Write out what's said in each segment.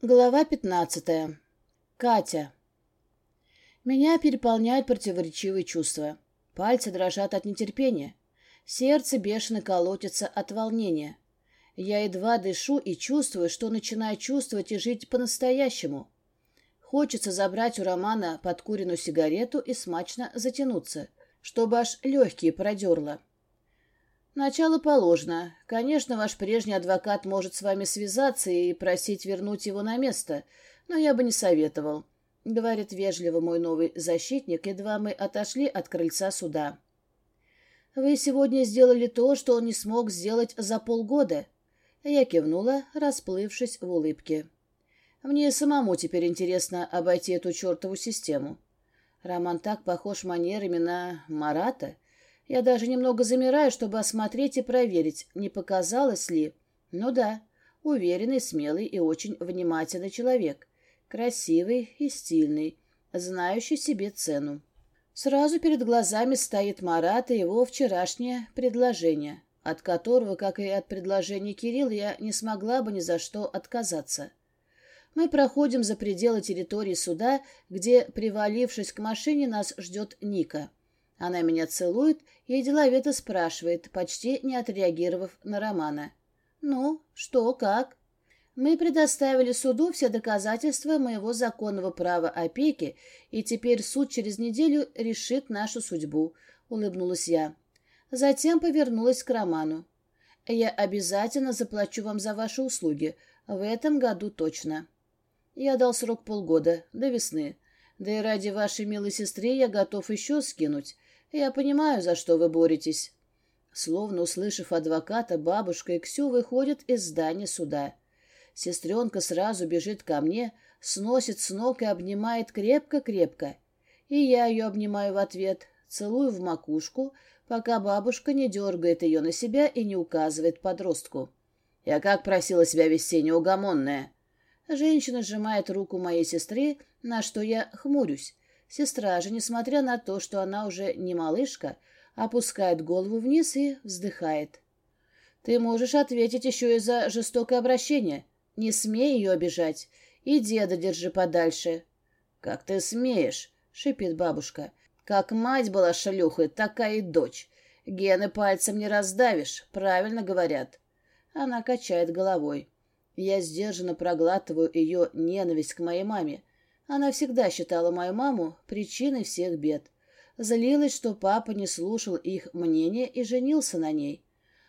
Глава пятнадцатая. Катя. Меня переполняют противоречивые чувства. Пальцы дрожат от нетерпения. Сердце бешено колотится от волнения. Я едва дышу и чувствую, что начинаю чувствовать и жить по-настоящему. Хочется забрать у Романа подкуренную сигарету и смачно затянуться, чтобы аж легкие продерло. Начало положено. Конечно, ваш прежний адвокат может с вами связаться и просить вернуть его на место, но я бы не советовал, — говорит вежливо мой новый защитник, едва мы отошли от крыльца суда. Вы сегодня сделали то, что он не смог сделать за полгода. Я кивнула, расплывшись в улыбке. Мне самому теперь интересно обойти эту чертову систему. Роман так похож манерами на Марата — я даже немного замираю, чтобы осмотреть и проверить, не показалось ли. Ну да, уверенный, смелый и очень внимательный человек. Красивый и стильный, знающий себе цену. Сразу перед глазами стоит Марат и его вчерашнее предложение, от которого, как и от предложения Кирилла, я не смогла бы ни за что отказаться. Мы проходим за пределы территории суда, где, привалившись к машине, нас ждет Ника. Она меня целует и деловито спрашивает, почти не отреагировав на Романа. «Ну, что, как?» «Мы предоставили суду все доказательства моего законного права опеки, и теперь суд через неделю решит нашу судьбу», — улыбнулась я. Затем повернулась к Роману. «Я обязательно заплачу вам за ваши услуги. В этом году точно». Я дал срок полгода, до весны. Да и ради вашей милой сестры я готов еще скинуть. Я понимаю, за что вы боретесь». Словно услышав адвоката, бабушка и Ксю выходят из здания суда. Сестренка сразу бежит ко мне, сносит с ног и обнимает крепко-крепко. И я ее обнимаю в ответ, целую в макушку, пока бабушка не дергает ее на себя и не указывает подростку. «Я как просила себя вести неугомонная!» Женщина сжимает руку моей сестры, на что я хмурюсь. Сестра же, несмотря на то, что она уже не малышка, опускает голову вниз и вздыхает. «Ты можешь ответить еще и за жестокое обращение. Не смей ее обижать. И деда держи подальше». «Как ты смеешь?» — шипит бабушка. «Как мать была шлюхой, такая и дочь. Гены пальцем не раздавишь, правильно говорят». Она качает головой. Я сдержанно проглатываю ее ненависть к моей маме. Она всегда считала мою маму причиной всех бед. Злилась, что папа не слушал их мнения и женился на ней.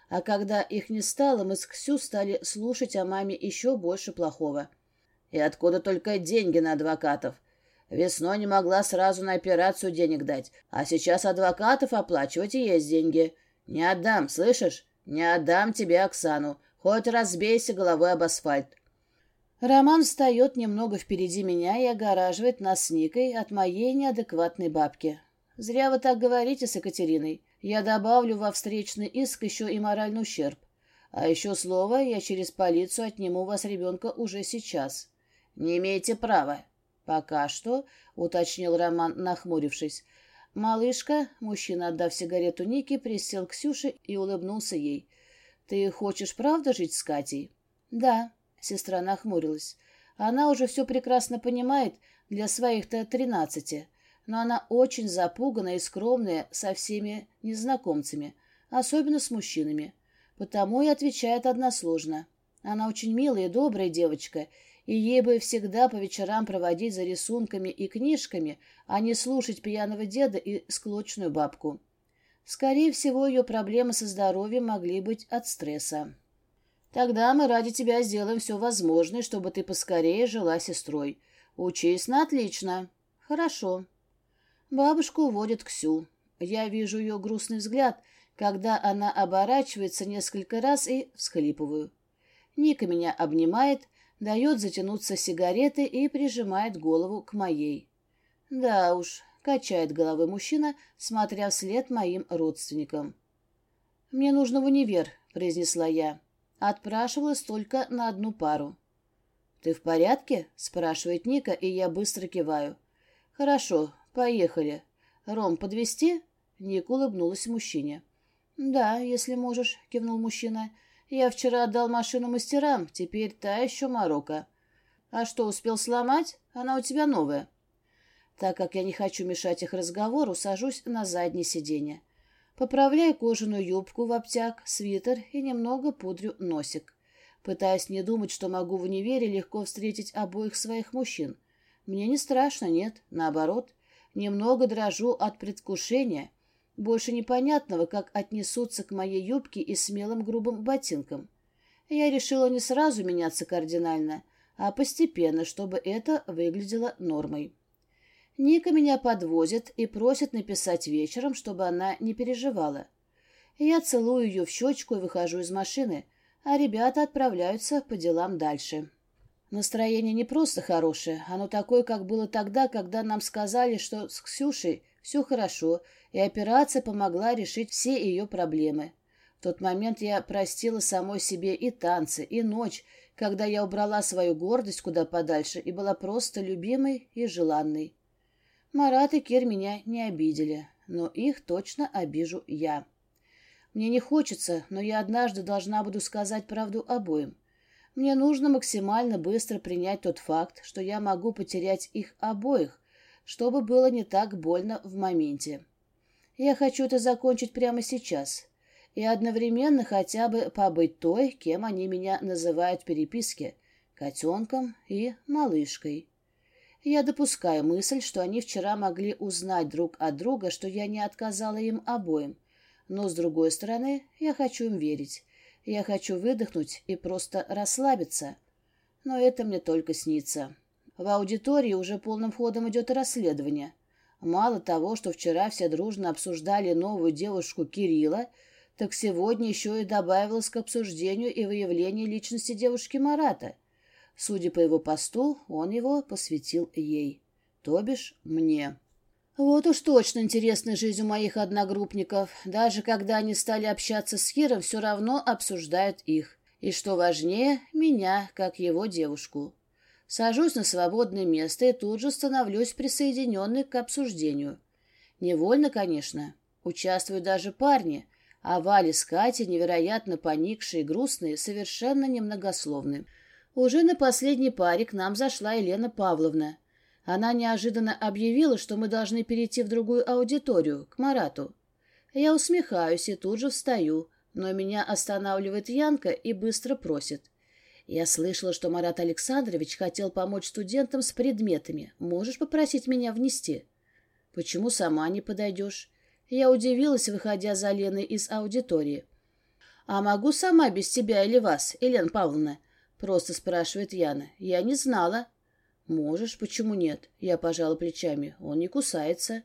А когда их не стало, мы с Ксю стали слушать о маме еще больше плохого. И откуда только деньги на адвокатов? Весной не могла сразу на операцию денег дать, а сейчас адвокатов оплачивать и есть деньги. Не отдам, слышишь? Не отдам тебе Оксану, хоть разбейся головой об асфальт. Роман встает немного впереди меня и огораживает нас с Никой от моей неадекватной бабки. Зря вы так говорите с Екатериной. Я добавлю во встречный иск еще и моральный ущерб. А еще слово, я через полицию отниму вас ребенка уже сейчас. Не имеете права. Пока что, — уточнил Роман, нахмурившись. Малышка, мужчина, отдав сигарету Нике, присел к Ксюше и улыбнулся ей. Ты хочешь правда жить с Катей? Да. Сестра нахмурилась. Она уже все прекрасно понимает для своих-то тринадцати, но она очень запуганная и скромная со всеми незнакомцами, особенно с мужчинами. Потому и отвечает односложно. Она очень милая и добрая девочка, и ей бы всегда по вечерам проводить за рисунками и книжками, а не слушать пьяного деда и склочную бабку. Скорее всего, ее проблемы со здоровьем могли быть от стресса. Тогда мы ради тебя сделаем все возможное, чтобы ты поскорее жила сестрой. Учись на отлично. Хорошо. Бабушку уводит Ксю. Я вижу ее грустный взгляд, когда она оборачивается несколько раз и всхлипываю. Ника меня обнимает, дает затянуться сигареты и прижимает голову к моей. Да уж, качает головой мужчина, смотря вслед моим родственникам. «Мне нужно в универ», — произнесла я. Отпрашивалась только на одну пару. «Ты в порядке?» — спрашивает Ника, и я быстро киваю. «Хорошо, поехали. Ром, подвезти?» Ника улыбнулась мужчине. «Да, если можешь», — кивнул мужчина. «Я вчера отдал машину мастерам, теперь та еще морока». А что, успел сломать? Она у тебя новая. Так как я не хочу мешать их разговору, сажусь на заднее сиденье. Поправляю кожаную юбку в обтяг, свитер и немного пудрю носик. Пытаясь не думать, что могу в универе легко встретить обоих своих мужчин. Мне не страшно, нет, наоборот. Немного дрожу от предвкушения, больше непонятного, как отнесутся к моей юбке и смелым грубым ботинкам. Я решила не сразу меняться кардинально, а постепенно, чтобы это выглядело нормой. Ника меня подвозит и просит написать вечером, чтобы она не переживала. Я целую ее в щечку и выхожу из машины, а ребята отправляются по делам дальше. Настроение не просто хорошее, оно такое, как было тогда, когда нам сказали, что с Ксюшей все хорошо, и операция помогла решить все ее проблемы. В тот момент я простила самой себе и танцы, и ночь, когда я убрала свою гордость куда подальше и была просто любимой и желанной. Марат и Кир меня не обидели, но их точно обижу я. Мне не хочется, но я однажды должна буду сказать правду обоим. Мне нужно максимально быстро принять тот факт, что я могу потерять их обоих, чтобы было не так больно в моменте. Я хочу это закончить прямо сейчас и одновременно хотя бы побыть той, кем они меня называют в переписке — котенком и малышкой. Я допускаю мысль, что они вчера могли узнать друг от друга, что я не отказала им обоим. Но, с другой стороны, я хочу им верить. Я хочу выдохнуть и просто расслабиться. Но это мне только снится. В аудитории уже полным ходом идет расследование. Мало того, что вчера все дружно обсуждали новую девушку Кирилла, так сегодня еще и добавилось к обсуждению и выявлению личности девушки Марата — Судя по его посту, он его посвятил ей, то бишь мне. Вот уж точно интересная жизнь у моих одногруппников. Даже когда они стали общаться с Киром, все равно обсуждают их. И что важнее, меня, как его девушку. Сажусь на свободное место и тут же становлюсь присоединенной к обсуждению. Невольно, конечно. Участвуют даже парни, а Валя с Катей, невероятно поникшие и грустные, совершенно немногословны. Уже на последней паре к нам зашла Елена Павловна. Она неожиданно объявила, что мы должны перейти в другую аудиторию, к Марату. Я усмехаюсь и тут же встаю, но меня останавливает Янка и быстро просит. Я слышала, что Марат Александрович хотел помочь студентам с предметами. Можешь попросить меня внести? Почему сама не подойдешь? Я удивилась, выходя за Леной из аудитории. А могу сама без тебя или вас, Елена Павловна? Просто спрашивает Яна. Я не знала. Можешь, почему нет? Я пожала плечами. Он не кусается.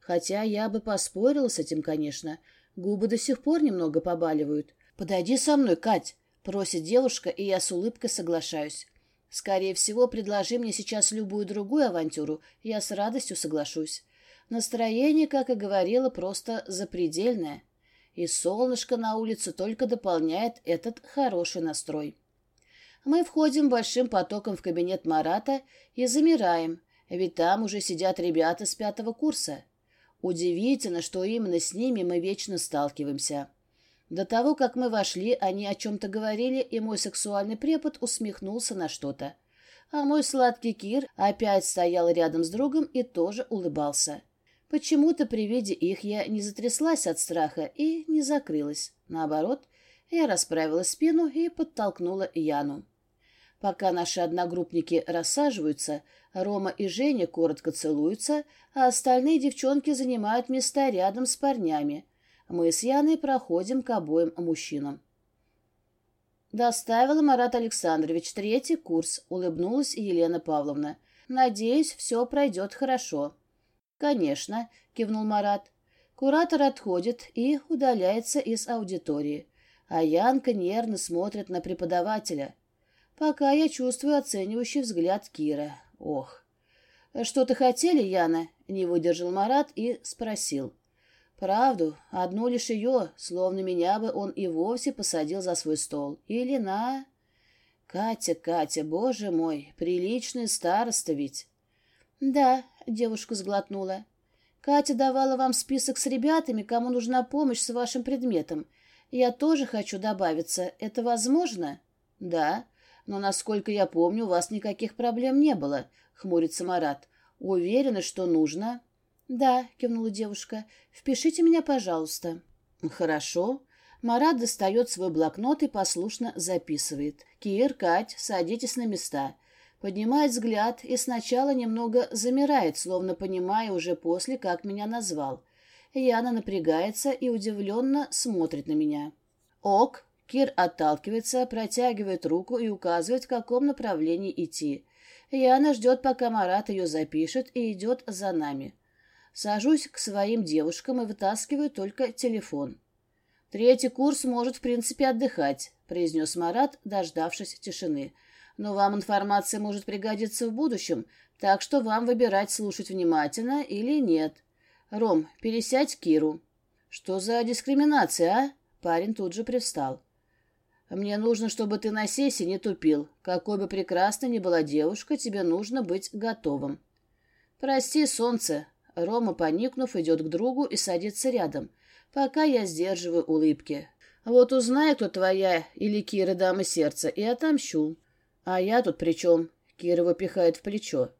Хотя я бы поспорила с этим, конечно. Губы до сих пор немного побаливают. Подойди со мной, Кать, просит девушка, и я с улыбкой соглашаюсь. Скорее всего, предложи мне сейчас любую другую авантюру, я с радостью соглашусь. Настроение, как и говорила, просто запредельное. И солнышко на улице только дополняет этот хороший настрой. Мы входим большим потоком в кабинет Марата и замираем, ведь там уже сидят ребята с пятого курса. Удивительно, что именно с ними мы вечно сталкиваемся. До того, как мы вошли, они о чем-то говорили, и мой сексуальный препод усмехнулся на что-то. А мой сладкий Кир опять стоял рядом с другом и тоже улыбался. Почему-то при виде их я не затряслась от страха и не закрылась. Наоборот, я расправила спину и подтолкнула Яну. Пока наши одногруппники рассаживаются, Рома и Женя коротко целуются, а остальные девчонки занимают места рядом с парнями. Мы с Яной проходим к обоим мужчинам. «Доставила Марат Александрович третий курс», — улыбнулась Елена Павловна. «Надеюсь, все пройдет хорошо». «Конечно», — кивнул Марат. Куратор отходит и удаляется из аудитории, а Янка нервно смотрит на преподавателя — Пока я чувствую оценивающий взгляд Кира. Ох. «Что-то хотели, Яна?» — не выдержал Марат и спросил. «Правду, одну лишь ее, словно меня бы он и вовсе посадил за свой стол. Или на...» «Катя, Катя, боже мой, приличный староста ведь!» «Да», — девушка сглотнула. «Катя давала вам список с ребятами, кому нужна помощь с вашим предметом. Я тоже хочу добавиться. Это возможно?» «Да. Но, насколько я помню, у вас никаких проблем не было, — хмурится Марат. Уверена, что нужно? Да, — кивнула девушка. Впишите меня, пожалуйста. Хорошо. Марат достает свой блокнот и послушно записывает. Кир, Кать, садитесь на места. Поднимает взгляд и сначала немного замирает, словно понимая уже после, как меня назвал. Яна напрягается и удивленно смотрит на меня. «Ок», Кир отталкивается, протягивает руку и указывает, в каком направлении идти. Яна ждет, пока Марат ее запишет, и идет за нами. Сажусь к своим девушкам и вытаскиваю только телефон. «Третий курс может, в принципе, отдыхать», — произнес Марат, дождавшись тишины. «Но вам информация может пригодиться в будущем, так что вам выбирать, слушать внимательно или нет. Ром, пересядь Киру». «Что за дискриминация, а?» Парень тут же привстал. Мне нужно, чтобы ты на сессии не тупил. Какой бы прекрасной ни была девушка, тебе нужно быть готовым. Прости, солнце. Рома, поникнув, идет к другу и садится рядом, пока я сдерживаю улыбки. Вот узнай, кто твоя или Кира дама сердца, и отомщу. А я тут при чем? Кира выпихает в плечо.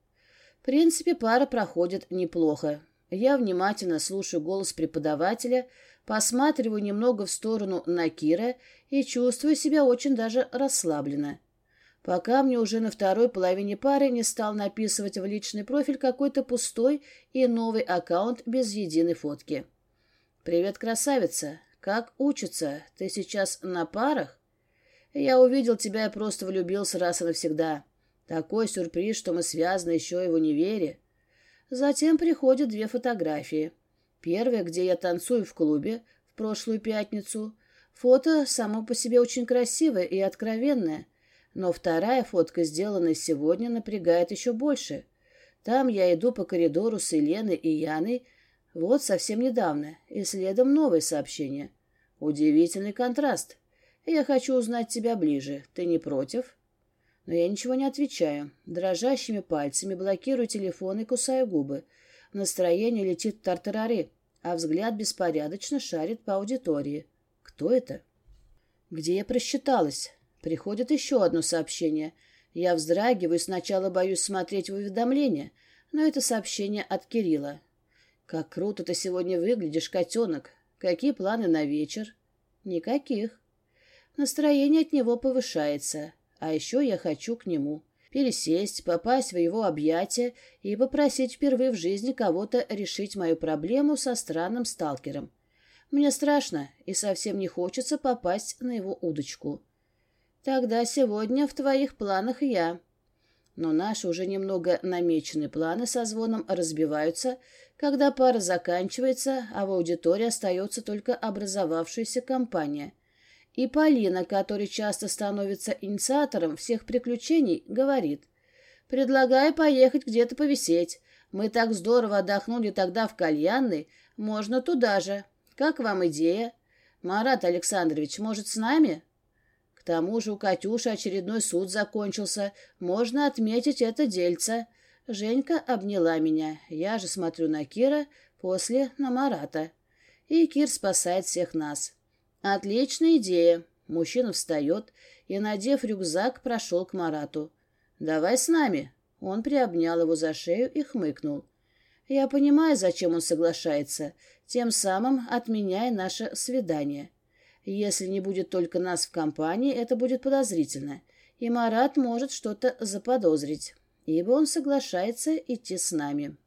В принципе, пара проходит неплохо. Я внимательно слушаю голос преподавателя, посматриваю немного в сторону на Кира и чувствую себя очень даже расслабленно. Пока мне уже на второй половине пары не стал написывать в личный профиль какой-то пустой и новый аккаунт без единой фотки. «Привет, красавица! Как учится? Ты сейчас на парах?» «Я увидел тебя и просто влюбился раз и навсегда. Такой сюрприз, что мы связаны еще и в универе». Затем приходят две фотографии. Первая, где я танцую в клубе в прошлую пятницу — Фото само по себе очень красивое и откровенное, но вторая фотка, сделанная сегодня, напрягает еще больше. Там я иду по коридору с Еленой и Яной, вот совсем недавно, и следом новое сообщение. Удивительный контраст. Я хочу узнать тебя ближе. Ты не против? Но я ничего не отвечаю. Дрожащими пальцами блокирую телефон и кусаю губы. Настроение летит в тартарары, а взгляд беспорядочно шарит по аудитории. Кто это? Где я просчиталась? Приходит еще одно сообщение. Я вздрагиваю сначала боюсь смотреть в уведомление, но это сообщение от Кирилла. «Как круто ты сегодня выглядишь, котенок! Какие планы на вечер?» «Никаких». Настроение от него повышается, а еще я хочу к нему. Пересесть, попасть в его объятия и попросить впервые в жизни кого-то решить мою проблему со странным сталкером. Мне страшно и совсем не хочется попасть на его удочку. Тогда сегодня в твоих планах я. Но наши уже немного намеченные планы со звоном разбиваются, когда пара заканчивается, а в аудитории остается только образовавшаяся компания. И Полина, которая часто становится инициатором всех приключений, говорит, «Предлагаю поехать где-то повисеть. Мы так здорово отдохнули тогда в кальянной, можно туда же». Как вам идея? Марат Александрович, может, с нами? К тому же у Катюши очередной суд закончился. Можно отметить это дельце. Женька обняла меня. Я же смотрю на Кира, после на Марата. И Кир спасает всех нас. Отличная идея. Мужчина встает и, надев рюкзак, прошел к Марату. «Давай с нами». Он приобнял его за шею и хмыкнул. Я понимаю, зачем он соглашается, тем самым отменяя наше свидание. Если не будет только нас в компании, это будет подозрительно, и Марат может что-то заподозрить, ибо он соглашается идти с нами.